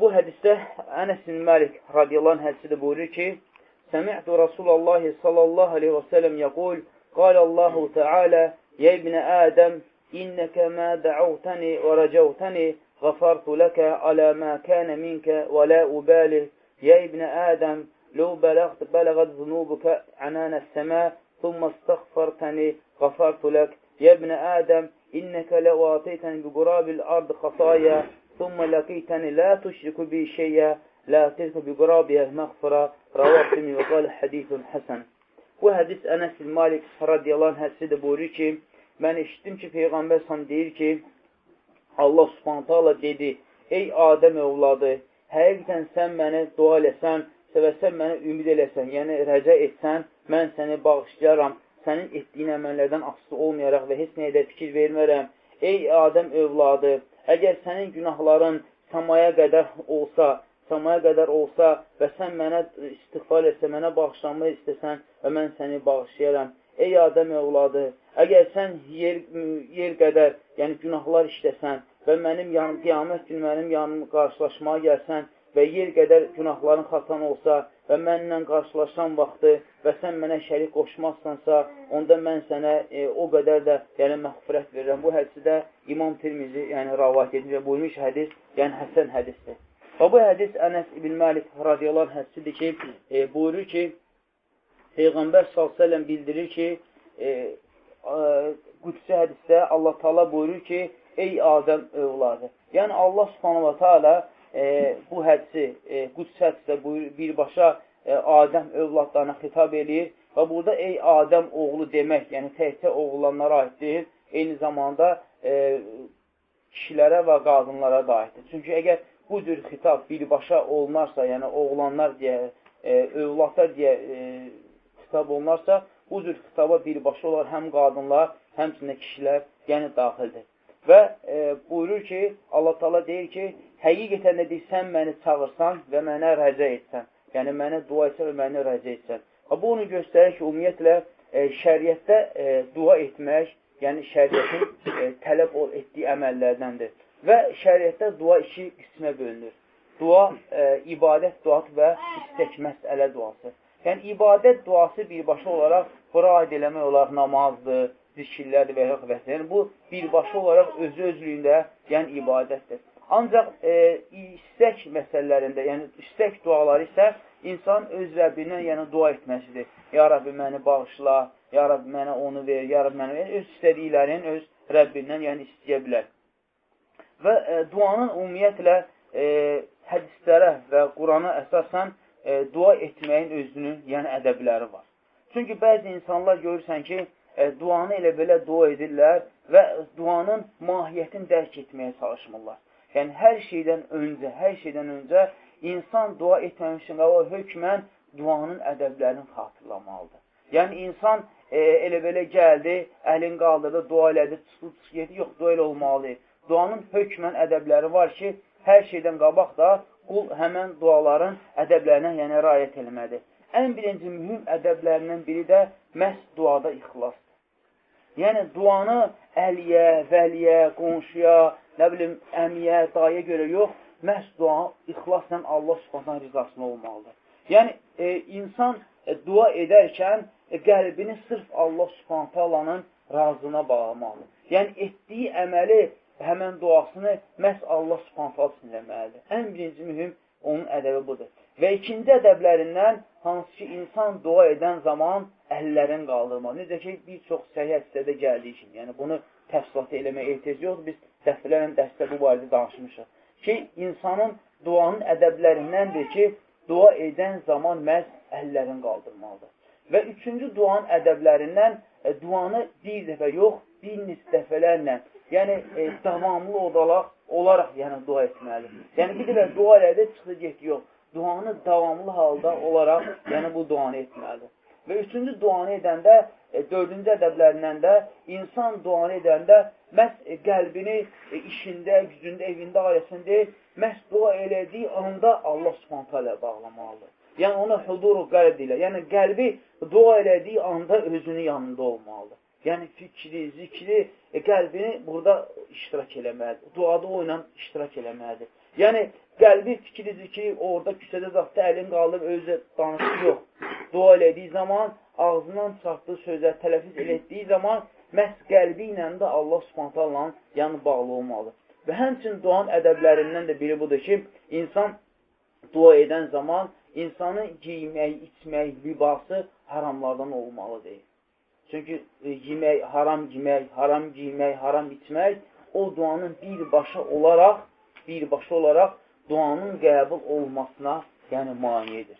bu hədisdə Ənəs bin Məlik radiyallahu anh hədisi də buyurur ki, Səmi'tu Rasulallah sallallahu aleyhi və səlləm yəqul, قال الله تعالى يا ابن آدم إنك ما دعوتني ورجوتني غفرت لك على ما كان منك ولا أبالي يا ابن آدم لو بلغت بلغت ذنوبك عنان السماء ثم استغفرتني غفرت لك. يا ابن آدم إنك لو أعطيتني بقراب الأرض خطايا ثم لقيتني لا تشرك بي شيئا لا أتيتك بقرابها المغفرة رواه الترمذي وقال حديث حسن Bu hədis Ənəs bin Malik radiyallahu anh hədisi də buyurur ki, mən eşitdim ki, Peyğəmbər sam deyir ki, Allah subhanətə Allah dedi, ey Adəm övladı, həqiqətən sən məni dua eləsən və sən məni ümid eləsən, yəni rəcə etsən, mən səni bağışlayaram, sənin etdiyin əməllərdən asılı olmayaraq və heç nəyə də fikir vermərəm. Ey Adəm övladı, əgər sənin günahların səmaya qədər olsa, səmaya qədər olsa və sən mənə istiğfar etsə, mənə bağışlanma istəsən və mən səni bağışlayaram. Ey Adəm övladı, əgər sən yer, yer qədər, yəni günahlar işləsən və mənim yanım, qiyamət gün mənim yanım qarşılaşmaya gəlsən və yer qədər günahların xatan olsa və mənlə qarşılaşan vaxtı və sən mənə şərik qoşmazsansa, onda mən sənə e, o qədər də yəni, məxfirət verirəm. Bu hədisi də İmam Tirmizi yəni, ravat edin və buyurmuş hədis, yəni həsən hədisdir. Və bu hədis Ənəs ibn Məlik radiyallahu anh hədisidir ki, e, buyurur ki, Peyğəmbər s.ə.v bildirir ki, e, e, qüdsi hədisdə Allah Taala buyurur ki, ey Adəm övladı. Yəni Allah subhanahu taala e, bu hədisi, e, hədisdə buyur, birbaşa e, Adəm övladlarına xitab eləyir və burada ey Adəm oğlu demək, yəni təkcə oğlanlara aid deyil, eyni zamanda e, kişilərə və qadınlara da aiddir. Çünki əgər bu cür xitab birbaşa olunarsa, yəni oğlanlar deyə, e, övladlar deyə e, xitab olunarsa, bu cür xitaba birbaşa olar həm qadınlar, həmçində kişilər, yəni daxildir. Və e, buyurur ki, Allah Taala deyir ki, həqiqətən də sən məni çağırsan və mənə rəcə etsən, yəni mənə dua etsən və məni rəcə etsən. Bu onu göstərir ki, ümumiyyətlə e, şəriətdə e, dua etmək, yəni şəriətin e, tələb etdiyi əməllərdəndir. Və şəriətdə dua iki qismə bölünür. Dua, e, ibadət duası və istək məsələ duası. Yəni, ibadət duası birbaşa olaraq bura aid eləmək olaraq namazdır, zikirlərdir və yaxud və yəni, bu birbaşa olaraq özü özlüyündə, yəni ibadətdir. Ancaq e, istək məsələlərində, yəni istək duaları isə insan öz Rəbbindən yəni dua etməsidir. Ya Rabbi məni bağışla, Ya Rabbi mənə onu ver, Ya Rabbi mənə ver. Öz istədiklərini öz Rəbbindən yəni istəyə bilər. Və e, duanın ümumiyyətlə e, hədislərə və Qurana əsasən e, dua etməyin özünün, yəni ədəbləri var. Çünki bəzi insanlar görürsən ki, e, duanı elə belə dua edirlər və duanın mahiyyətini dərk etməyə çalışmırlar. Yəni, hər şeydən öncə, hər şeydən öncə insan dua o hökmən duanın ədəblərini xatırlamalıdır. Yəni, insan e, elə belə gəldi, əlin qaldırdı, dua elədi, çıxdı, çıxdı, yox, dua elə olmalı duanın hökmən ədəbləri var ki, hər şeydən qabaq da qul həmən duaların ədəblərinə yəni rayət eləməlidir. Ən birinci mühüm ədəblərindən biri də məhz duada ixlasdır. Yəni, duanı əliyə, vəliyə, qonşuya, nə bilim, əmiyə, daya görə yox, məhz dua ixlasla Allah subhandan rizasına olmalıdır. Yəni, e, insan e, dua edərkən e, qəlbini sırf Allah subhantallanın razına bağlamalıdır. Yəni, etdiyi əməli həmən duasını məhz Allah subhanətə sinirləməlidir. Ən birinci mühüm onun ədəbi budur. Və ikinci ədəblərindən hansı ki, insan dua edən zaman əllərin qaldırmaq. Necə ki, bir çox səhiyyə hissədə gəldiyi kimi. Yəni, bunu təfsilat eləməyə ehtiyac yoxdur. Biz dəfələrlə dərsdə bu barədə danışmışıq. Ki, insanın duanın ədəblərindəndir ki, dua edən zaman məhz əllərin qaldırmalıdır. Və üçüncü duanın ədəblərindən e, duanı bir dəfə yox, bir nis dəfələrlə yəni e, davamlı olaraq, olaraq yəni dua etməlidir. Yəni bir dəfə dua elədi, çıxdı getdi, yox. Duanı davamlı halda olaraq, yəni bu duanı etməlidir. Və üçüncü duanı edəndə, e, dördüncü ədəblərindən də insan duanı edəndə məhz e, qəlbini e, işində, gücündə, evində, ailəsində məhz dua elədiyi anda Allah subhanətə ilə bağlamalıdır. Yəni ona huduru qəlb ilə, yəni qəlbi dua elədiyi anda özünün yanında olmalıdır. Yəni fikri, zikri, e, qəlbini burada iştirak eləməlidir. Duada o ilə iştirak eləməlidir. Yəni, qəlbi fikridir ki, orada küçədə zaxda əlin qalıb özü danışır, yox. Dua elədiyi zaman, ağzından çıxartdığı sözlər tələfiz elətdiyi zaman, məhz qəlbi ilə də Allah subhantallah yanı bağlı olmalıdır. Və həmçin duanın ədəblərindən də biri budur ki, insan dua edən zaman insanın giymək, içmək, libası haramlardan olmalıdır. Çünki e, yemək, haram yemək, haram giymək, haram içmək o duanın birbaşa olaraq, birbaşa olaraq duanın qəbul olmasına yəni manidir.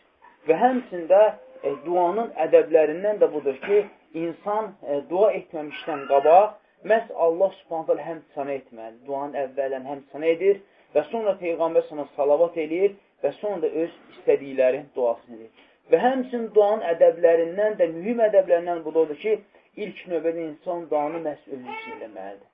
Və həmçində e, duanın ədəblərindən də budur ki, insan e, dua etməmişdən qabaq məhz Allah subhanətələ həm sənə etməli. Duanın əvvələn həm sənə edir və sonra Peyğəmbər sana salavat edir və sonra da öz istədiklərin duasını edir. Və həmçin duanın ədəblərindən də, mühüm ədəblərindən budur ki, ilk növbədə insan duanı məhz özü üçün eləməlidir.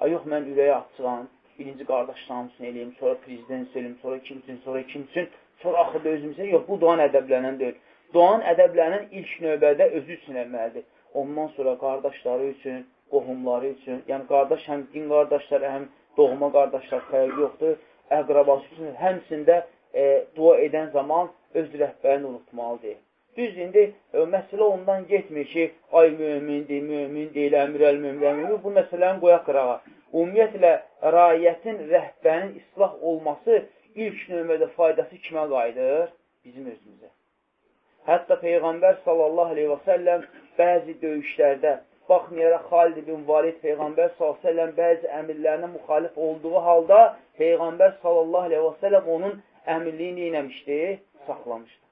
Ay, yox, mən ürəyə açıqam, birinci qardaşlarım üçün eləyim, sonra prezident söyləyim, sonra kim üçün, sonra kim üçün, sonra axırda özüm üçün. Yox, bu duanın ədəblərindən deyil. Duanın ədəblərinin ilk növbədə özü üçün eləməlidir. Ondan sonra qardaşları üçün, qohumları üçün, yəni qardaş həm din qardaşları, həm doğma qardaşlar fərqi yoxdur, əqrabası üçün həmsində e, dua edən zaman öz rəhbərini unutmalıdır. Düz indi e, məsələ ondan getmir ki, ay mümindir, mümin deyil, əmirəl mümin, bu məsələni qoyaq qırağa. Ümumiyyətlə, rayətin, rəhbərin islah olması ilk növmədə faydası kimə qayıdır? Bizim özümüzə. Hətta Peyğəmbər sallallahu aleyhi və səlləm bəzi döyüşlərdə baxmayaraq Xalid ibn Valid Peyğəmbər s.ə.v bəzi əmirlərinə müxalif olduğu halda Peyğəmbər s.ə.v onun əmirliyini neyləmişdi? Saxlamışdı.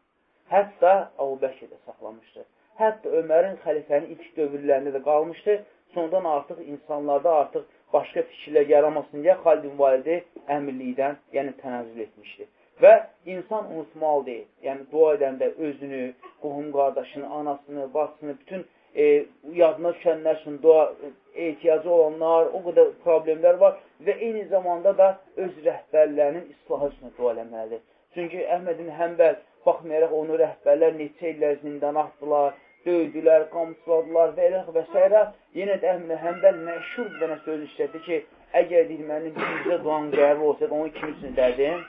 Hətta Əbu Bəkir də saxlamışdı. Hətta Ömərin xəlifənin ilk dövrlərində də qalmışdı. Sonradan artıq insanlarda artıq başqa fikirlər yaramasın deyə Xalid ibn Validi əmirlikdən, yəni tənəzzül etmişdi. Və insan unutmalıdır. Yəni, dua edəndə özünü, qohum qardaşını, anasını, bacısını, bütün e, yadına düşənlər üçün dua ehtiyacı olanlar, o qədər problemlər var və eyni zamanda da öz rəhbərlərinin islahı üçün dua eləməlidir. Çünki Əhmədin Həmbəl baxmayaraq onu rəhbərlər neçə illər zindan atdılar, döydülər, qamçıladılar və elə və s. Yenə də Əhmədin Həmbəl məşhur bir dənə söz işlədi ki, əgər deyil, mənim birinci duan qəbul olsaydı, onu kim üçün dərdim?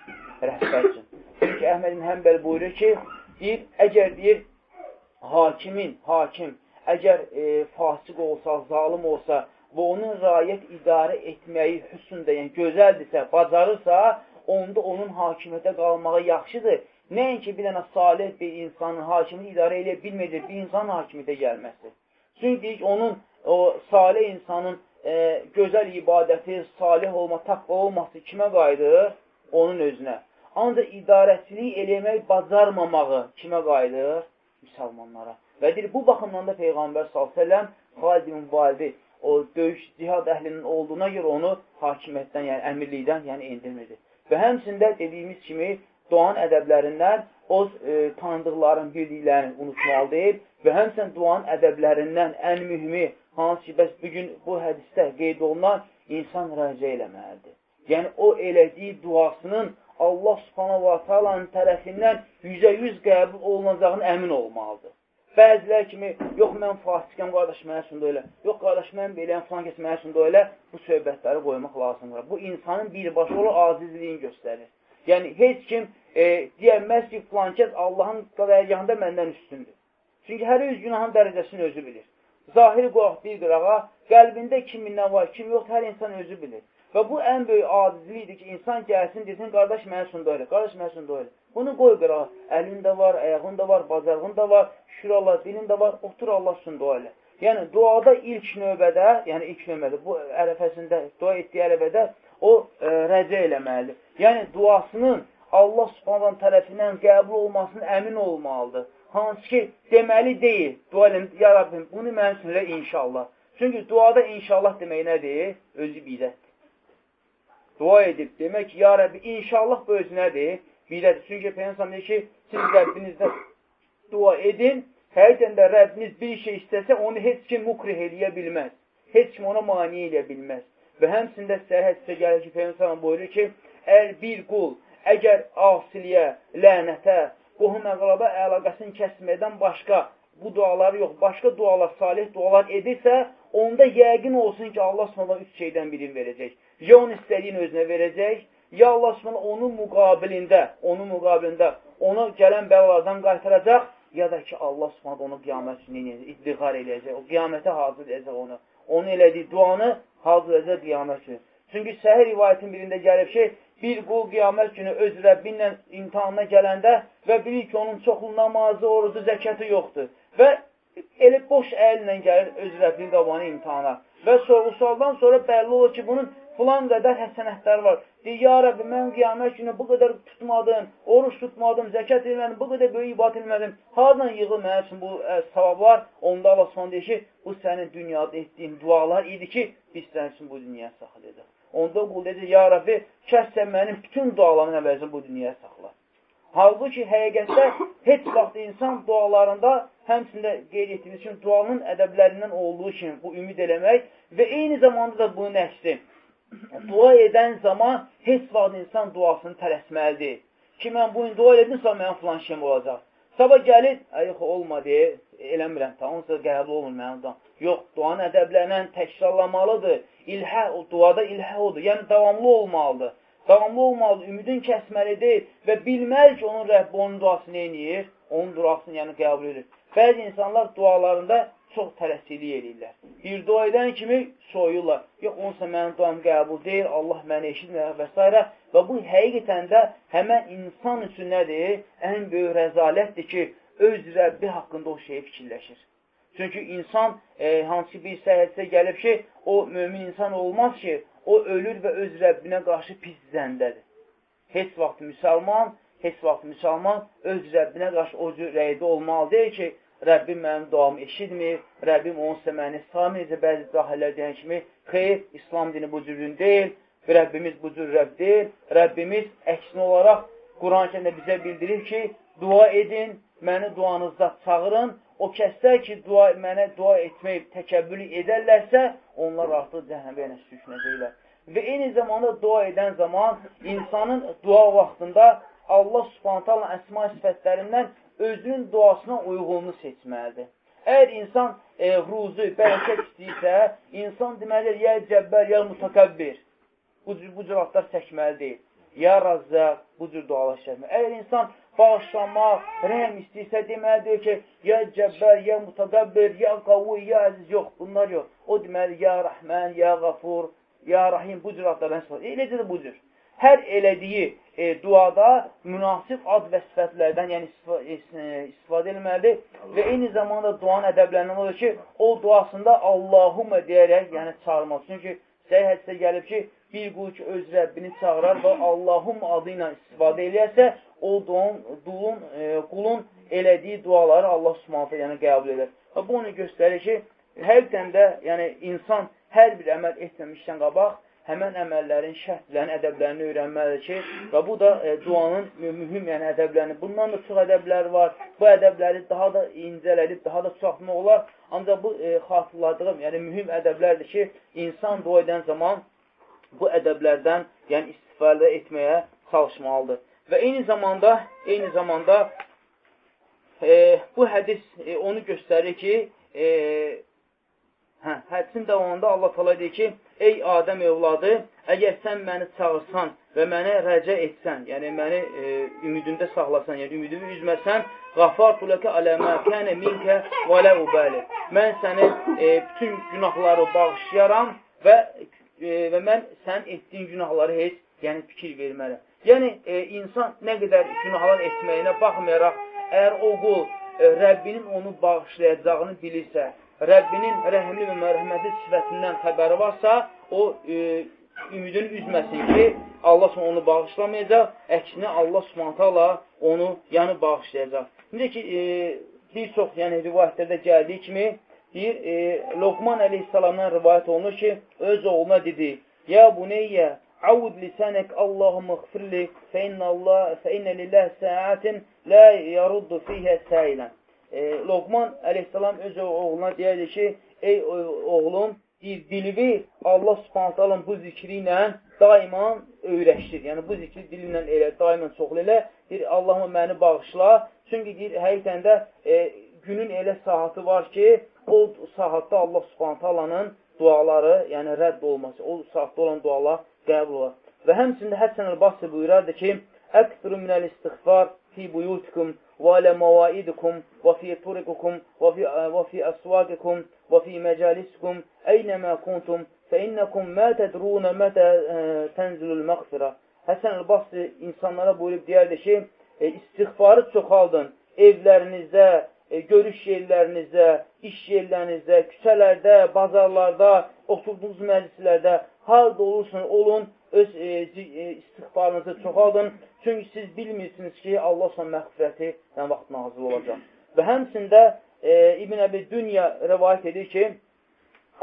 Rəhbər üçün. Çünki Əhmədin Həmbəl buyurur ki, deyir, əgər deyir, hakimin, hakim əgər e, fasıq olsa, zalim olsa və onun rayət idarə etməyi hüsündə, yəni gözəldirsə, bacarırsa, onda onun hakimiyyətə qalmağı yaxşıdır. Nəinki bir dənə salih bir insanın hakimiyyəti idarə edə bilməyəcək bir insanın hakimiyyətə gəlməsi. Çünki onun o salih insanın e, gözəl ibadəti, salih olma, taqva olması kimə qayıdır? Onun özünə. Ancaq idarəçilik eləmək bacarmamağı kimə qayıdır? Müsəlmanlara. Və deyir, bu baxımdan da Peyğəmbər s.ə.v Xalid ibn Validi o döyüş cihad əhlinin olduğuna görə onu hakimiyyətdən, yəni əmirlikdən, yəni indirmirdi. Və həmçində dediyimiz kimi duanın ədəblərindən o e, tanıdıqların, bildiklərini unutmalıdır və həmçinin duanın ədəblərindən ən mühümü hansı ki, bəs bugün bu hədisdə qeyd olunan insan rəcə eləməlidir. Yəni, o elədiyi duasının Allah subhanahu wa ta'alanın tərəfindən yüzə yüz qəbul olunacağını əmin olmalıdır. Bəzilər kimi, yox mən fasikəm, qardaş mənə üçün də elə, yox qardaş mən beləyəm, falan kəs mənə üçün də elə, bu söhbətləri qoymaq lazımdır. Bu insanın birbaşa ola acizliyini göstərir. Yəni, heç kim e, deyəməz ki, falan kəs Allahın dərəcəsində məndən üstündür. Çünki hər öz günahın dərəcəsini özü bilir. Zahiri qoyaq bir qırağa, qəlbində kimin nə var, kim yox, hər insan özü bilir. Və bu ən böyük acizlikdir ki, insan gəlsin, desin, qardaş mənə də elə, qardaş mənə də elə. Bunu qoy qırağa, əlində var, ayağında var, bacarığında var, şükür Allah, dilində var, otur Allah dua elə. Yəni, duada ilk növbədə, yəni ilk növbədə, bu ərəfəsində, dua etdiyi ərəfədə o e, rəcə eləməlidir. Yəni, duasının Allah subhanədən tərəfindən qəbul olmasının əmin olmalıdır. Hansı ki, deməli deyil, dua eləm, ya Rabbim, bunu mənim üçün elə inşallah. Çünki duada inşallah demək nədir? Özü bidətdir dua edib, demək ki, ya Rəbbi, inşallah bu özünədir, bidədir. Çünki Peyyənsam deyir ki, siz Rəbbinizdə dua edin, həqiqətən də Rəbbiniz bir şey istəsə, onu heç kim mukrih eləyə bilməz. Heç kim ona mani eləyə bilməz. Və həmsində səhədsə gəlir ki, Peyyənsam buyurur ki, əgər bir qul, əgər asiliyə, lənətə, qohum əqraba əlaqəsini kəsmədən başqa bu duaları yox, başqa dualar, salih dualar edirsə, onda yəqin olsun ki, Allah sonra üç şeydən birini verəcək. Ya onun istədiyini özünə verəcək, ya Allah Subhanahu onun müqabilində, onun müqabilində onu gələn bəlalardan qaytaracaq, ya da ki, Allah Subhanahu onu qiyamət üçün iddiğar eləyəcək, o qiyamətə hazır edəcək onu. Onun elədiyi duanı hazır edəcək qiyamət üçün. Çünki səhər rivayətin birində gəlib ki, bir qul qiyamət günü öz Rəbbinlə imtihanına gələndə və bilir ki, onun çoxlu namazı, orucu, zəkəti yoxdur. Və elə boş əllə gəlir öz Rəbbinin qabağına imtihana. Və sorğu-sualdan sonra bəlli olur ki, bunun filan qədər həsənətlər var. Deyir, ya Rəbbi, mən qiyamət günü bu qədər tutmadım, oruç tutmadım, zəkat elədim, bu qədər böyük ibad elədim. Hardan yığıl mənim üçün bu ə, savablar? Onda Allah son deyir ki, bu sənin dünyada etdiyin dualar idi ki, biz sənin üçün bu dünyaya saxlayacaq. Onda qul deyəcək, ya Rəbbi, kəs sən mənim bütün dualarımın əvəzini bu dünyaya saxla. Halbuki həqiqətdə heç vaxt insan dualarında həmçində qeyd etdiyimiz üçün duanın ədəblərindən olduğu kimi bu ümid eləmək və eyni zamanda da bunun əksi. Dua edən zaman heç vaxt insan duasını tələsməlidir. Ki, mən bu gün dua edim, sonra mənim filan şeyim olacaq. Sabah gəlir, yox, olmadı, eləmirəm, ta, onsuz qəbul olmur mənim duam. Yox, duanın ədəblərlə təkrarlamalıdır. İlhə, o duada ilhə odur, yəni davamlı olmalıdır davamlı olmalı, ümidin kəsməli deyil və bilməli ki, onun Rəbbi onun duasını eləyir, onun duasını yəni qəbul edir. Bəzi insanlar dualarında çox tələsilik eləyirlər. Bir dua edən kimi soyurlar. Yox, onsa mənim duam qəbul deyil, Allah məni eşitmir və s. Və bu həqiqətən də həmən insan üçün nədir? Ən böyük rəzalətdir ki, öz Rəbbi haqqında o şeyi fikirləşir. Çünki insan e, hansı bir səhətsə gəlib ki, o mömin insan olmaz ki, o ölür və öz Rəbbinə qarşı pis zəndədir. Heç vaxt müsəlman, heç vaxt müsəlman öz Rəbbinə qarşı o cür rəydə olmalı deyil ki, Rəbbim mənim duamı eşitmir, Rəbbim onunsa məni sami necə bəzi cahillər deyən kimi, xeyr, İslam dini bu cürün deyil, Rəbbimiz bu cür Rəbb deyil, Rəbbimiz əksinə olaraq Quran-ı bizə bildirir ki, dua edin, məni duanızda çağırın, o kəslər ki, dua, mənə dua etmək təkəbbülü edərlərsə, onlar artıq cəhənnəmə ilə sürüşünəcəklər. Və eyni zamanda dua edən zaman insanın dua vaxtında Allah subhanətələ əsma sifətlərindən özünün duasına uyğunluğunu seçməlidir. Əgər insan e, ruzu, bərəkət istəyirsə, insan deməlidir, ya cəbbər, ya mütəkəbbir. Bu, bu cür atlar çəkməli deyil. Ya Razzaq, bu cür dualar şəhmə. Əgər insan bağışlamaq, rəhm istəyirsə deməlidir ki, ya cəbbər, ya mutaqabbir, ya qavu, ya əziz, yox, bunlar yox. O deməli, ya rəhmən, ya qafur, ya rahim, bu cür adlardan istifadə. Eləcə də bu cür. Hər elədiyi e, duada münasib ad və sifətlərdən yəni e, istifadə etməlidir və eyni zamanda duanın ədəblərindən odur ki, o duasında Allahumə deyərək, yəni çağırmaq. Çünki səhih hədsə gəlib ki, bir qul ki, öz Rəbbini çağırar və Allahum adı ilə istifadə eləyərsə, o duan, dulun, e, qulun elədiyi duaları Allah subhanətə yəni qəbul edər. Və bu onu göstərir ki, həqiqdən də yəni, insan hər bir əməl etməmişdən qabaq, həmən əməllərin, şərtlərin, ədəblərini öyrənməlidir ki, və bu da e, duanın mühüm yəni ədəblərini, bundan da çox ədəblər var, bu ədəbləri daha da incələdib, daha da çoxmaq olar, ancaq bu e, xatırladığım, yəni mühüm ədəblərdir ki, insan dua edən zaman bu ədəblərdən, yəni istifadə etməyə çalışmalıdır. Və eyni zamanda, eyni zamanda e, bu hədis e, onu göstərir ki, e, hə, hədisin davamında Allah təala deyir ki, ey Adəm evladı, əgər sən məni çağırsan və mənə rəcə etsən, yəni məni e, ümidində saxlasan, yəni ümidimi üzməsən, qafartu ləkə aləmə kənə minkə və lə ubəli. Mən səni e, bütün günahları bağışlayaram və e, və mən sən etdiyin günahları heç yəni fikir vermərəm. Yəni, e, insan nə qədər günahlar etməyinə baxmayaraq, əgər o qul e, Rəbbinin onu bağışlayacağını bilirsə, Rəbbinin rəhimli və mərhəmətli sifətindən xəbəri varsa, o e, ümidini üzməsin ki, Allah onu bağışlamayacaq, əksinə Allah subhanətələ onu yəni bağışlayacaq. Necə ki, e, bir çox yəni, rivayətlərdə gəldiyi kimi, deyir, e, Lokman əleyhissalamdan rivayət olunur ki, öz oğluna dedi, Ya buneyyə, lisənək Allahımı xfirli fə innə, Allah, fə innə lillah səatin lə yaruddu fiyhə səilən. E, Lokman əleyhissalam öz oğluna deyərdi ki, ey oğlum, dilvi Allah subhanətələn bu zikri ilə daima öyrəşdir. Yəni, bu zikri dilindən elə, daima çoxlu elə. Deyir, Allahımı məni bağışla. Çünki deyir, həqiqətən də e, günün elə saatı var ki, o saatda Allah subhanət alanın duaları, yəni rədd olması, o saatda olan dualar qəbul olar. Və həmçində Həsən el-Basri buyurardı ki, Əkturu minəl istighfar məvaidikum və fi turikukum və fi əsvaqikum və fi məcalisikum əynəmə kuntum fə innəkum mə tədrunə mətə tənzilul məqfirə. Həsən el-Basri insanlara buyurub deyərdi ki, e, istighfarı çoxaldın evlərinizdə, e, görüş yerlərinizdə, iş yerlərinizdə, küçələrdə, bazarlarda, oturduğunuz məclislərdə, harada olursun, olun, öz e, e istiqbarınızı çoxaldın. Çünki siz bilmirsiniz ki, Allah sana məxfirəti nə vaxt nazil olacaq. Və həmçində e, İbn Əbi Dünya rəvayət edir ki,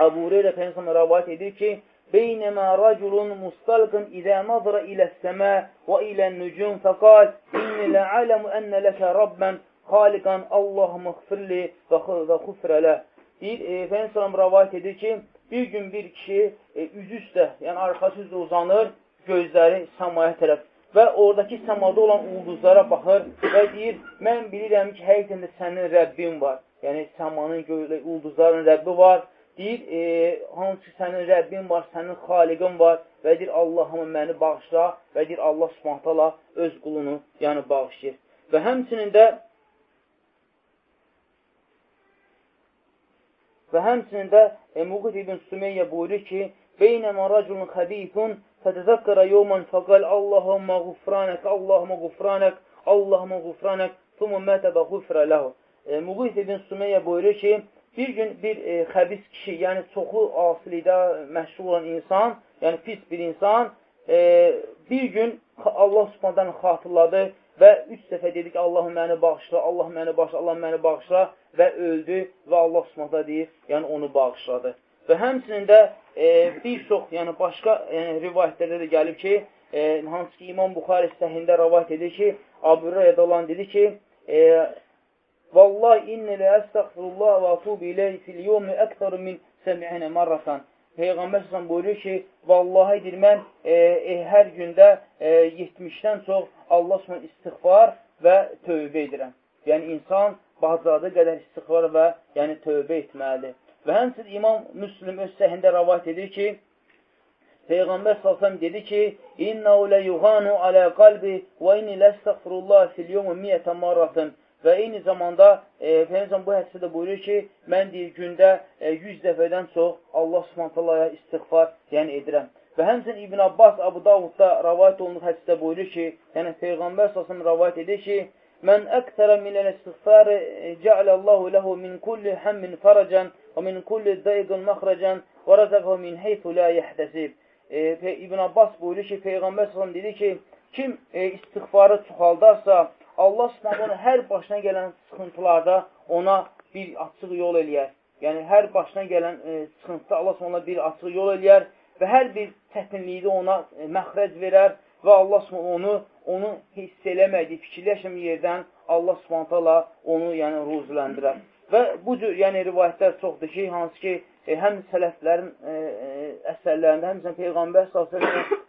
Əbu Reyrə Peynəsəmə rəvayət edir ki, Beynəmə rəculun mustalqın idə nazara iləs-səmə və iləl-nücum fəqal inni lə'ələmu ənnə ləkə rabbən xaliqan Allah məxfirli və xufrələ. E, Peynəsəmə rəvayət edir ki, bir gün bir kişi e, üzü üstə, yəni arxası üstə uzanır, gözləri səmaya tərəf və oradakı səmada olan ulduzlara baxır və deyir, mən bilirəm ki, həqiqətən də sənin Rəbbin var. Yəni, səmanın, göylə, ulduzların Rəbbi var. Deyir, e, hansı sənin Rəbbin var, sənin xaliqin var və deyir, Allahımı məni bağışla və deyir, Allah subhantala öz qulunu yəni bağışlayır. Və həmçinin də Və həmçinin də e, Muqid ibn Sümeyyə buyurur ki, Beynəmə raculun xəbithun fətəzəkkərə yawman fəqal Allahumma qufranək, Allahumma qufranək, Allahumma qufranək, thumma mətəbə qufrə ləhu. E, Muqid ibn Sümeyyə buyurur ki, bir gün bir e, xəbis kişi, yəni çoxu asilikdə məşğul olan insan, yəni pis bir insan, e, bir gün Allah subhanədən xatırladı və üç dəfə dedi ki, Allah məni bağışla, Allah məni bağışla, Allah məni bağışla və öldü və Allah Subhanahu deyir, yəni onu bağışladı. Və həmçinin də e, bir çox, yəni başqa yəni, rivayətlərdə də gəlib ki, e, hansı ki İmam Buxari səhində rivayət edir ki, Abu Hüreyrə olan dedi ki, e, Vallahi inni la estəğfirullah və atubu ilayhi fil yawmi akthar min 70 marratan. Peyğəmbər sallallahu buyurur ki, vallahi deyir mən e, e, hər gündə e, 70-dən çox Allah Subhanahu istiğfar və tövbə edirəm. Yəni insan bacardığı qədər istiğfar və yəni tövbə etməlidir. Və həmçin İmam Müslim öz səhində rəvat edir ki, Peyğəmbər s.ə.v dedi ki, İnnehu le yughanu alə qalbi və inni ləstəğfirullah fil yomu miyyətə marratın. Və eyni zamanda e, Peyğəmbər bu hədisdə də buyurur ki, mən deyir gündə e, 100 dəfədən çox Allah Subhanahu istiğfar yəni edirəm. Və həmçinin İbn Abbas Abu Davudda rəvayət olunduğu hədisdə buyurur ki, yəni Peyğəmbər s.ə.v rəvayət edir ki, Mən əktərə minəl istiğfarı cəalallahu ləhu min kulli həmmin fərəcən və min kulli dəyiqin məxrəcən və rəzəqhu min heytu lə yəhdəsib. E, İbn Abbas buyurur ki, Peyğəmbər s.ə.v dedi ki, kim e, istiğfarı çoxaldarsa, Allah s.ə.v hər başına gələn sıxıntılarda ona bir açıq yol eləyər. Yəni, hər başına gələn e, sıxıntıda Allah s.ə.v bir açıq yol eləyər və hər bir çətinlikdə ona e, məxrəc verər və Allah onu onu hiss eləmədiyi, fikirləşmədiyi yerdən Allah subhantala onu yəni ruzuləndirər. Və bu cür yəni rivayətlər çoxdur ki, hansı ki, e, həm sələflərin e, e, əsərlərində, həmçinin Peyğəmbər s.ə.v,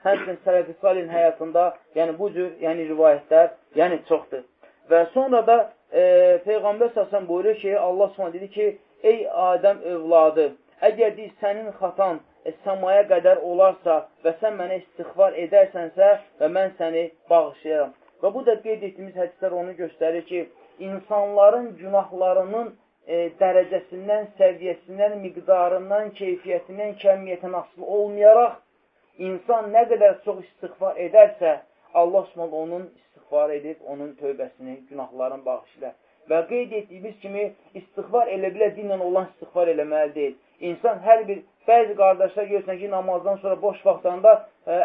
həmçinin sələf-i salin həyatında, yəni bu cür yəni rivayətlər yəni çoxdur. Və sonra da e, Peyğəmbər s.ə.v buyurur ki, Allah s.ə.v dedi ki, ey Adəm övladı, əgər deyil, sənin xatan e, səmaya qədər olarsa və sən mənə istighfar edərsənsə və mən səni bağışlayaram. Və bu da qeyd etdiyimiz hədislər onu göstərir ki, insanların günahlarının e, dərəcəsindən, səviyyəsindən, miqdarından, keyfiyyətindən, kəmiyyətindən asılı olmayaraq, insan nə qədər çox istighfar edərsə, Allah Subhanahu onun istighfar edib, onun tövbəsini, günahlarını bağışlar. Və qeyd etdiyimiz kimi, istighfar elə bilə dinlə olan istighfar eləməli deyil. İnsan hər bir Bəzi qardaşlar görürsən ki, namazdan sonra boş vaxtlarında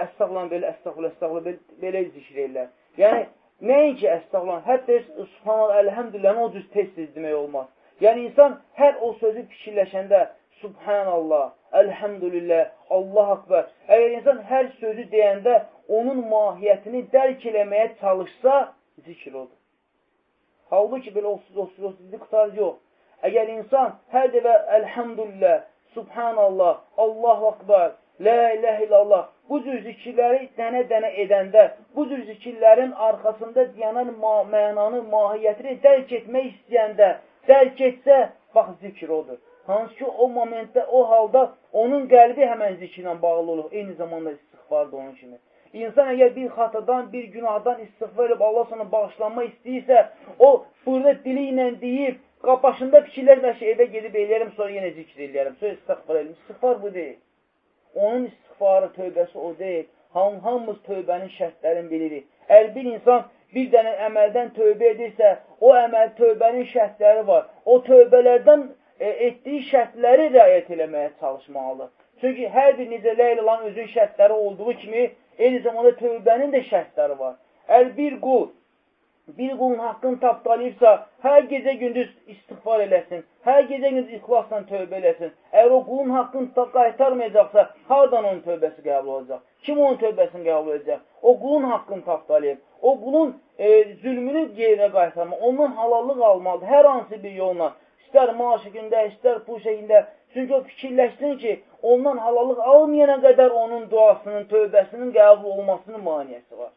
əstəğlan belə, əstəğlan, əstəğlan belə, belə zikr edirlər. Yəni, nəinki əstəğlan, hətta subhanallah, əlhəmdülillah, o cür tez-tez demək olmaz. Yəni, insan hər o sözü fikirləşəndə, subhanallah, əlhəmdülillah, Allah akbar. Əgər insan hər sözü deyəndə onun mahiyyətini dərk eləməyə çalışsa, zikr odur. Halbuki belə 30-30 qutar yox. Əgər insan hər dəfə əlhəmdülillah, Subhanallah, Allahu Akbar, La ilahe illallah. Bu cür zikirləri dənə-dənə edəndə, bu cür zikirlərin arxasında deyənən ma mənanı, mahiyyətini dərk etmək istəyəndə, dərk etsə, bax, zikr odur. Hansı ki, o momentdə, o halda onun qəlbi həmən zikirlə bağlı olur. Eyni zamanda istiğfar da onun kimi. İnsan əgər bir xatadan, bir günahdan istiğfar edib Allah sana bağışlanma istəyirsə, o burada dili ilə deyib, başında fikirlər ki, evə gedib eləyərəm, sonra yenə zikr eləyərəm, sonra istiğfar eləyəm. İstiğfar bu deyil. Onun istiğfarı, tövbəsi o deyil. Ham, hamımız tövbənin şərtlərini bilirik. Əgər bir insan bir dənə əməldən tövbə edirsə, o əməl tövbənin şərtləri var. O tövbələrdən e, etdiyi şərtləri riayət eləməyə çalışmalıdır. Çünki hər bir necə ləyl olan özün şərtləri olduğu kimi, eyni zamanda tövbənin də şərtləri var. Əgər bir qul, bir qulun haqqını tapdalayıbsa, hər gecə gündüz istiğfar eləsin, hər gecə gündüz ixlasla tövbə eləsin. Əgər o qulun haqqını qaytarmayacaqsa, hardan onun tövbəsi qəbul olacaq? Kim onun tövbəsini qəbul edəcək? O qulun haqqını tapdalayıb, o qulun e, zülmünü yerinə qaytarmaq, ondan halallıq almalıdır hər hansı bir yolla. İstər mal şəkildə, istər pul şəkildə, Çünki o fikirləşsin ki, ondan halallıq almayana qədər onun duasının, tövbəsinin qəbul olmasının maniyəsi var.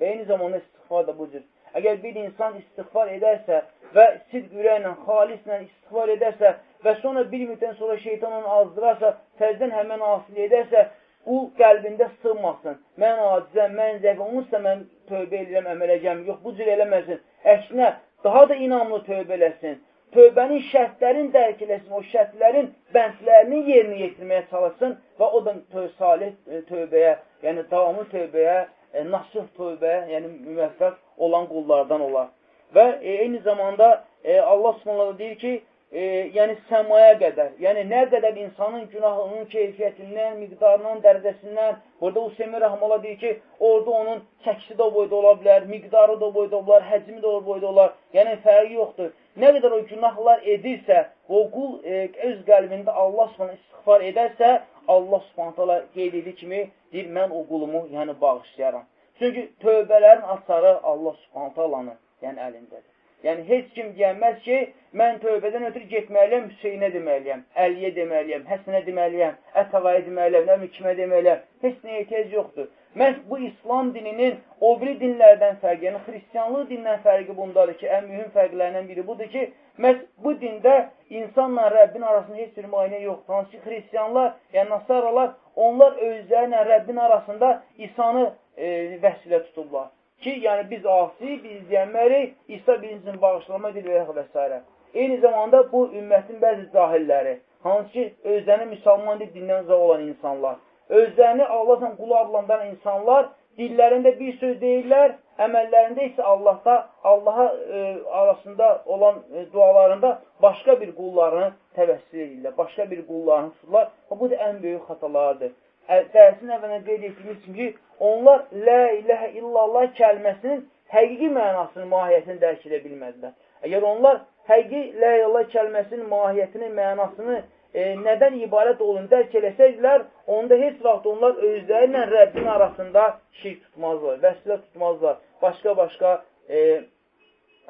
Və eyni zamanda istiğfar da bu cür. Əgər bir insan istiğfar edərsə və sidq ürəklə, xalislə istiğfar edərsə və sonra bir müddət sonra şeytan onu azdırarsa, təzdən həmən asil edərsə, bu qəlbində sığmasın. Mən acizəm, mən zəqə, onunsa mən tövbə edirəm, əmələcəm. Yox, bu cür eləməsin. Əksinə, daha da inamlı tövbə eləsin tövbənin şərtlərini dərk eləsin, o şərtlərin bəndlərini yerinə yetirməyə çalışsın və o da tö salih e, tövbəyə, yəni davamlı tövbəyə, e, nasih tövbəyə, yəni müvəffəq olan qullardan olar. Və e, eyni zamanda e, Allah Subhanahu deyir ki, e, yəni səmaya qədər, yəni nə qədər insanın günahının keyfiyyətindən, miqdarından, dərəcəsindən, burada Useymi Rəhmələ deyir ki, orada onun çəkisi də o boyda ola bilər, miqdarı da o boyda ola bilər, həcmi də o boyda olar, yəni fərqi yoxdur. Nə qədər o günahlar edirsə, o qul e, öz qəlbində Allah subhanə istiğfar edərsə, Allah subhanə qeyd edir kimi, deyir, mən o qulumu yəni bağışlayaram. Çünki tövbələrin açarı Allah subhanə yəni əlindədir. Yəni, heç kim deyənməz ki, mən tövbədən ötürü getməliyəm, Hüseynə deməliyəm, Əliyə deməliyəm, Həsənə deməliyəm, Ətəvaya deməliyəm, nə kimə deməliyəm. Heç nə ehtiyac yoxdur. Məhz bu İslam dininin o biri dinlərdən fərqi, yəni xristiyanlıq dindən fərqi bundadır ki, ən mühüm fərqlərindən biri budur ki, məhz bu dində insanla Rəbbin arasında heç bir müayinə yoxdur. Hansı ki, xristiyanlar, yəni nasaralar, onlar özlərlə Rəbbin arasında İsanı e, vəsilə tutublar ki, yəni biz asi, biz izləyənmərik, İsa bizim bağışlama edilməyək və s. Eyni zamanda bu ümmətin bəzi cahilləri, hansı ki, özlərini müsəlman dindən uzaq olan insanlar, özlərini Allahdan qulu adlandıran insanlar dillərində bir söz deyirlər, əməllərində isə Allahda, Allaha e, arasında olan e, dualarında başqa bir qullarını təvəssül edirlər, başqa bir qullarını tuturlar. Bu da ən böyük xatalardır dərsin əvvəlində qeyd etdiyimiz kimi, onlar lə iləhə illallah kəlməsinin həqiqi mənasını, mahiyyətini dərk edə bilmədilər. Əgər onlar həqiqi lə illallah kəlməsinin mahiyyətini, mənasını e, nədən ibarət olduğunu dərk eləsəydilər, onda heç vaxt onlar özləri ilə Rəbbin arasında şirk tutmazlar, vəsilə tutmazlar, başqa-başqa e,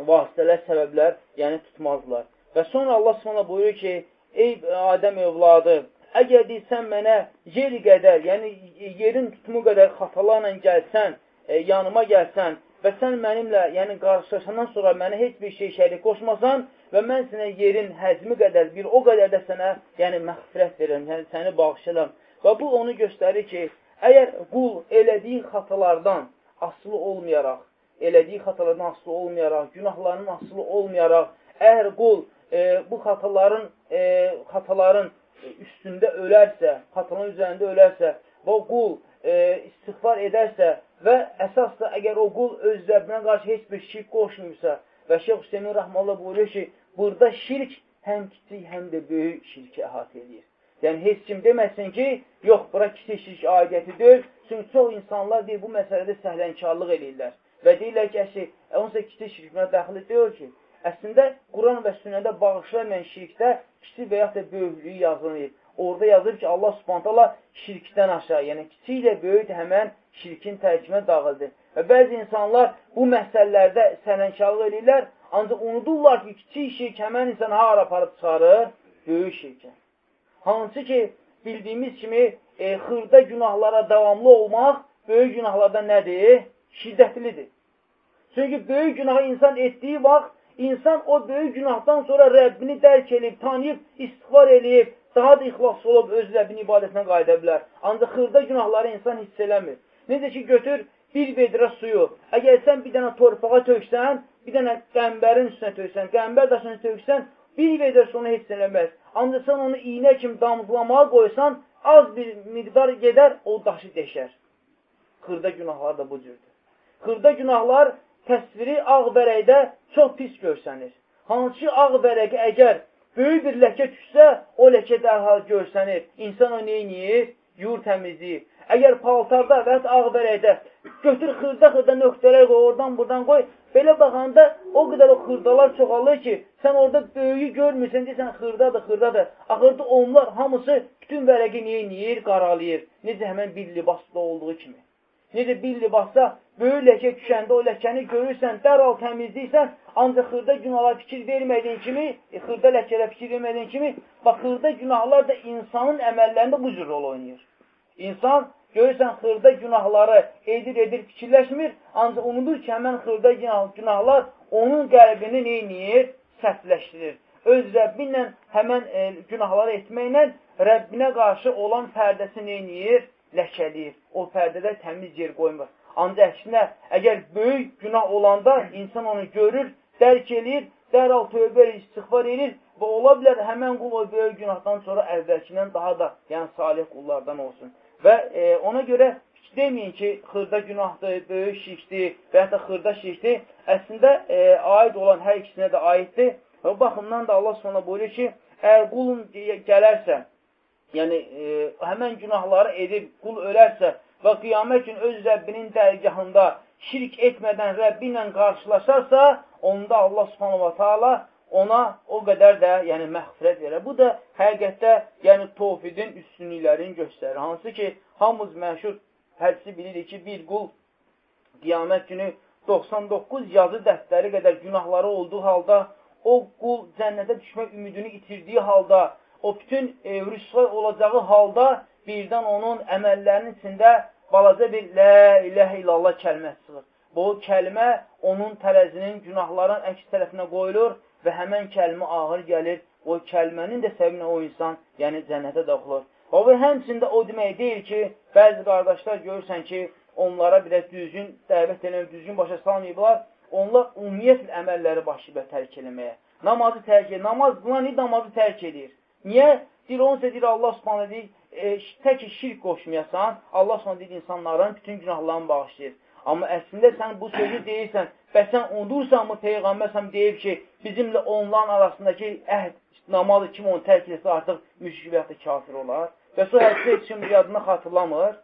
vasitələr, səbəblər, yəni tutmazlar. Və sonra Allah s.ə. buyurur ki, ey Adəm övladı, əgər deyirsən mənə yer qədər, yəni yerin tutumu qədər xatalarla gəlsən, e, yanıma gəlsən və sən mənimlə, yəni qarşılaşandan sonra mənə heç bir şey şərik qoşmasan və mən sənə yerin həzmi qədər, bir o qədər də sənə yəni məxfirət verirəm, yəni səni bağışlayıram. Və bu onu göstərir ki, əgər qul elədiyi xatalardan asılı olmayaraq, elədiyi xatalardan asılı olmayaraq, günahlarının asılı olmayaraq, əgər qul e, bu xataların, e, xataların üstündə ölərsə, xatanın üzərində ölərsə və qul e, istiğfar edərsə və əsas da əgər o qul öz Rəbbinə qarşı heç bir şirk qoşmuyursa və Şeyh Hüseymin Rəhmallah buyuruyor ki, burada şirk həm kiçik, həm də böyük şirki əhatə edir. Yəni, heç kim deməsin ki, yox, bura kiçik şirk aidiyyəti deyil. Çünki çox insanlar deyir, bu məsələdə səhlənkarlıq edirlər. Və deyirlər ki, əşi, onsa kiçik şirkmə daxili deyil ki, Əslində, Quran və sünnədə bağışlamayan şirkdə kiçik və yaxud da böyüklüyü yazılır. Orada yazır ki, Allah subhantala şirkdən aşağı, yəni kiçik ilə böyük həmən şirkin tərkimə dağıldır. Və bəzi insanlar bu məsələlərdə sənənkarlıq edirlər, ancaq unudurlar ki, kiçik şirk həmən insan hara aparıb çıxarır? Böyük şirkə. Hansı ki, bildiyimiz kimi, e, xırda günahlara davamlı olmaq böyük günahlardan nədir? Şiddətlidir. Çünki böyük günahı insan etdiyi vaxt İnsan o böyük günahdan sonra Rəbbini dərk edib, tanıyıb, istiğfar eləyib, daha da ixlaslı olub öz Rəbbinin ibadətinə qayıda bilər. Ancaq xırda günahları insan hiss eləmir. Necə ki, götür bir vedrə suyu. Əgər sən bir dənə torpağa töksən, bir dənə qəmbərin üstünə töksən, qəmbər daşını töksən, bir vedrə sunu heç eləməz. Ancaq sən onu iynə kimi damızlamağa qoysan, az bir miqdar gedər, o daşı deşər. Xırda günahlar da bu cürdür. Xırda günahlar təsviri ağ vərəkdə çox pis görsənir. Hansı ağ vərəqə əgər böyük bir ləkə düşsə, o ləkə dərhal görsənir. İnsan o neyiniyir? Yur təmizləyir. Əgər paltarda və hətta ağ vərəkdə götür xırda-xırda nöqtələr qoy, oradan buradan qoy, belə baxanda o qədər o xırdalar çoxalır ki, sən orada böyüyü görmürsən, deyirsən xırdadır, xırdadır. Axırda onlar hamısı bütün vərəqi neyiniyir? Qaralayır. Necə həmən bir libasda olduğu kimi. Necə bir libasda böyük ləkə düşəndə o ləkəni görürsən, dərhal təmizləyirsən, ancaq xırda günahlar fikir vermədiyin kimi, e, xırda ləkələr fikir vermədiyin kimi, bax, xırda günahlar da insanın əməllərində bu cür rol oynayır. İnsan görürsən xırda günahları edir, edir, fikirləşmir, ancaq unudur ki, həmən xırda günahlar onun qəlbini neyniyir? Səhvləşdirir. Öz Rəbbi ilə həmən e, günahları etməklə Rəbbinə qarşı olan pərdəsi neyniyir? ləkələyir. O pərdədə təmiz yer qoymur. Ancaq əksinə, əgər böyük günah olanda insan onu görür, dərk eləyir, dərhal tövbə istiğfar edir və ola bilər həmən qul o böyük günahdan sonra əvvəlkindən daha da yəni salih qullardan olsun. Və e, ona görə deməyin ki, xırda günahdır, böyük şirkdir və hətta xırda şirkdir. Əslində, e, aid olan hər ikisinə də aiddir. Və baxımdan da Allah sonra buyurur ki, əgər qulun gələrsə, yəni e, həmən günahları edib qul ölərsə və qiyamət gün öz Rəbbinin dərgahında şirk etmədən Rəbbi ilə qarşılaşarsa, onda Allah subhanahu ta'ala ona o qədər də yəni məğfirət verər. Bu da həqiqətdə yəni tovhidin üstünlüklərini göstərir. Hansı ki, hamımız məşhur hədisi bilirik ki, bir qul qiyamət günü 99 yazı dəftəri qədər günahları olduğu halda o qul cənnətə düşmək ümidini itirdiyi halda o bütün e, rüsvay olacağı halda birdən onun əməllərinin içində balaca bir lə iləhə illallah kəlməsi çıxır. Bu kəlmə onun tərəzinin günahların əks tərəfinə qoyulur və həmən kəlmə ağır gəlir. O kəlmənin də səbəbinə o insan, yəni cənnətə daxılır. O və həmçində o demək deyil ki, bəzi qardaşlar görürsən ki, onlara bir də düzgün dəvət edilmə, düzgün başa salmayıblar. Onlar ümumiyyətlə əməlləri başı tərk eləməyə. Namazı tərk edir. Namaz qılan namazı tərk edir. Niyə? Deyir, onun deyir, Allah subhanə deyir, e, tək şirk qoşmayasan, Allah subhanə deyir, insanların bütün günahlarını bağışlayır. Amma əslində sən bu sözü deyirsən, və sən unudursanmı Peyğəmbər səhəm deyib ki, bizimlə onların arasındakı əhd namazı kim onu tərk etsə artıq müşrik və yaxud da kafir olar. Və so hədisi heç kim yadına xatırlamır.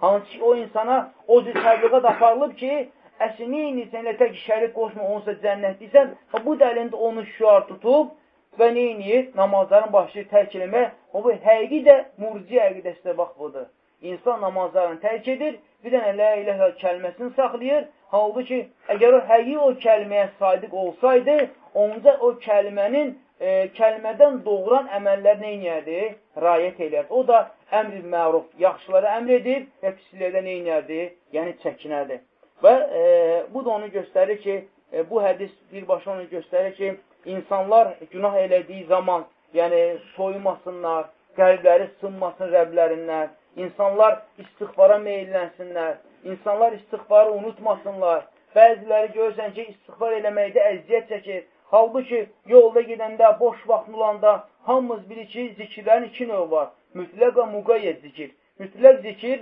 Hansı ki, o insana o cür təbliğat aparılıb ki, əsini sən elə tək şərik qoşma, onsa cənnətlisən, bu dəlində onu şüar tutub, və neyiniyir? Namazların başlayır tərk eləmək. O bu həqiqi də murci əqidəsi də bax budur. İnsan namazlarını tərk edir, bir dənə lə ilə kəlməsini saxlayır. Halbuki, əgər o həqiqi o kəlməyə sadiq olsaydı, onca o kəlmənin e, kəlmədən doğuran əməllər neynəyərdi? Rayət eləyərdi. O da əmr-i məruf, yaxşıları əmr edir və pisliklərdə neynəyərdi? Yəni çəkinərdi. Və e, bu da onu göstərir ki, e, bu hədis birbaşa onu göstərir ki, insanlar günah elədiyi zaman, yəni soyumasınlar, qəlbləri sınmasın Rəblərindən, insanlar istiğfara meyillənsinlər, insanlar istiğfarı unutmasınlar. Bəziləri görürsən ki, istiğfar eləməkdə əziyyət çəkir. Halbuki yolda gedəndə, boş vaxtın olanda hamımız bilir ki, zikirlərin iki növ var. Mütləq və müqayyət zikir. Mütləq zikir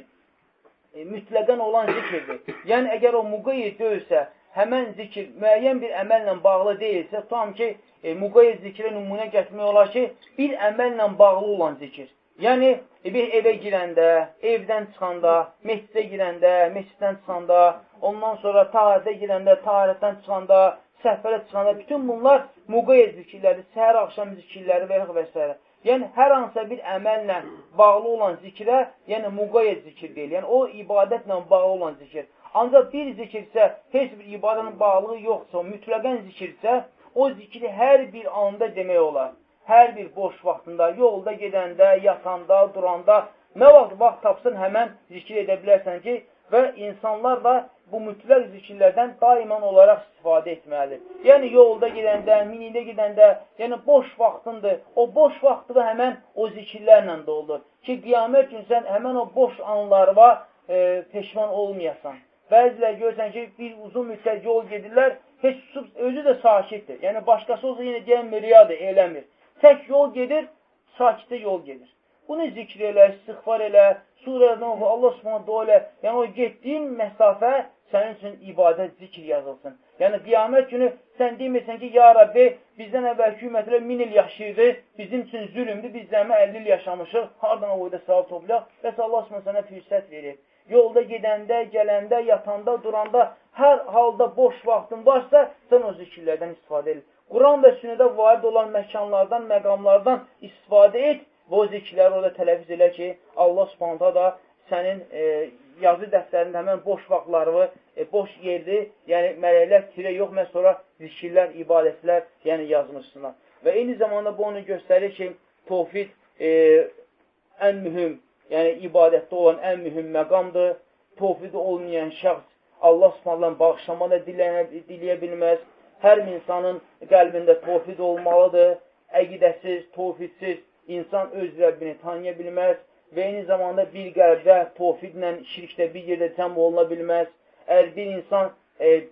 e, mütləqən olan zikirdir. Yəni, əgər o müqayyət deyilsə, həmən zikir müəyyən bir əməllə bağlı deyilsə, tutam ki, e, müqayyət zikrə nümunə gətirmək olar ki, bir əməllə bağlı olan zikir. Yəni, bir evə girəndə, evdən çıxanda, mescidə girəndə, mesciddən çıxanda, ondan sonra taharətə girəndə, taharətdən çıxanda, səhvərə çıxanda, bütün bunlar müqayyət zikirləri, səhər axşam zikirləri və və s. Yəni, hər hansısa bir əməllə bağlı olan zikrə, yəni müqayyət zikir deyil. Yəni, o ibadətlə bağlı olan zikir. Ancaq bir zikirsə, heç bir ibadənin bağlılığı yoxsa, mütləqən zikirsə, o zikri hər bir anda demək olar. Hər bir boş vaxtında, yolda gedəndə, yatanda, duranda, nə vaxt vaxt tapsın həmən zikir edə bilərsən ki, və insanlar da bu mütləq zikirlərdən daiman olaraq istifadə etməlidir. Yəni, yolda gedəndə, minində gedəndə, yəni boş vaxtındır. O boş vaxtı da həmən o zikirlərlə doldur. Ki, qiyamət gün sən həmən o boş anlarına e, peşman olmayasan. Bəzilər görsən ki, bir uzun müddət yol gedirlər, heç susub, özü də sakitdir. Yəni, başqası olsa yenə deyən miriyadır, eləmir. Tək yol gedir, sakitdə yol gedir. Bunu zikr elə, istighfar elə, surədən oxu, Allah subhanə dua elə. Yəni, o getdiyin məsafə sənin üçün ibadət, zikr yazılsın. Yəni, qiyamət günü sən demirsən ki, ya Rabbi, bizdən əvvəlki ümmətlə min il yaşayırdı, bizim üçün zülümdür, biz dəmə 50 il yaşamışıq, haradan o boyda savab toplayaq, bəs Allah subhanə sənə fürsət verir. Yolda gedəndə, gələndə, yatanda, duranda, hər halda boş vaxtın varsa, sən o zikirlərdən istifadə edin. Quran və sünnədə varid olan məkanlardan, məqamlardan istifadə et və o zikirləri orada tələfiz elə ki, Allah subhanətə da sənin e, yazı dəftərində həmən boş vaxtlarını, e, boş yerdir, yəni mələklər tirə yox, mən sonra zikirlər, ibadətlər, yəni yazmışsınlar. Və eyni zamanda bu onu göstərir ki, tovfid e, ən mühüm, yəni ibadətdə olan ən mühüm məqamdır. Tovfid olmayan şəxs Allah subhanallah bağışlama da diləyə, diləyə bilməz. Hər insanın qəlbində tovfid olmalıdır. Əqidəsiz, tovfidsiz insan öz Rəbbini tanıya bilməz və eyni zamanda bir qəlbdə tovfidlə şirkdə bir yerdə cəm oluna bilməz. Əgər bir insan e, e,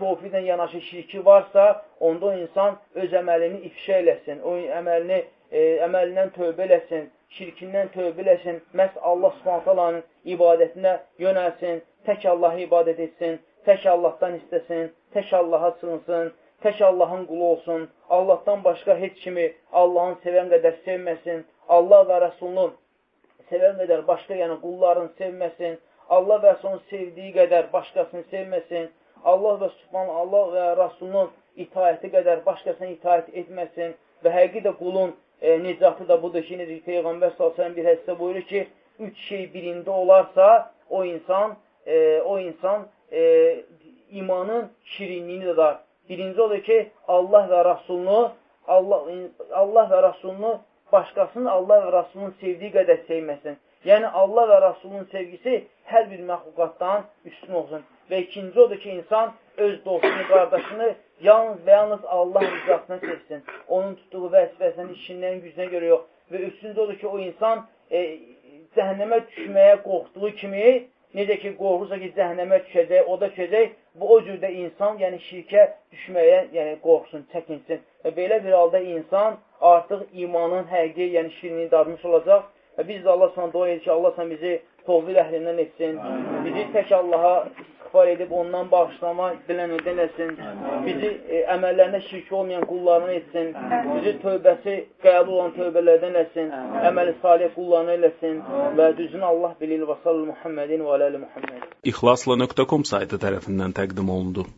tovfidlə yanaşı şirki varsa, onda o insan öz əməlini ifşə eləsin, o əməlini, e, əməlindən tövbə eləsin, şirkindən tövbə eləsin, məhz Allah subhantalanın ibadətinə yönəlsin, tək Allahı ibadət etsin, tək Allahdan istəsin, tək Allaha sığınsın, tək Allahın qulu olsun, Allahdan başqa heç kimi Allahın sevən qədər sevməsin, Allah və Rəsulunun sevən qədər başqa, yəni qulların sevməsin, Allah və onun sevdiyi qədər başqasını sevməsin, Allah və Subhan, Allah və Rasulunun itaəti qədər başqasına itaət etməsin. Və həqiqi də qulun e, nicatı da budur ki, necə Peyğəmbər s.ə.v bir hədisdə buyurur ki, üç şey birində olarsa, o insan, e, o insan e, imanın şirinliyini də. Birinci odur ki, Allah və Rasulunu Allah, Allah və Rasulunu başqasının Allah və Rasulunun sevdiyi qədər sevməsin. Yəni, Allah və Rasulunun sevgisi hər bir məxluqatdan üstün olsun. Və ikinci odur ki, insan öz dostunu, qardaşını yalnız və yalnız Allah rızasına sevsin. Onun tutduğu vəzifəsindən, işindən, gücünə görə yox. Və üçüncü odur ki, o insan e, cəhənnəmə düşməyə qorxduğu kimi, necə ki, qorxursa ki, cəhənnəmə düşəcək, o da düşəcək, bu o cürdə insan, yəni şirkə düşməyə yəni, qorxsun, çəkinsin. Və belə bir halda insan artıq imanın həqiqi, yəni şirini dadmış olacaq. Və biz də Allah sana dua edir ki, Allah sana bizi tovil əhlindən etsin. Bizi tək Allaha istiğfar edib ondan bağışlama dilənədən etsin. Bizi e, əməllərində şirk olmayan qullarını etsin. Bizi tövbəsi qəbul olan tövbələrdən etsin. Əməli salih qullarını eləsin. Və düzünü Allah bilir və sallı Muhammedin və aləli Muhammed. İxlasla.com saytı tərəfindən təqdim olundu.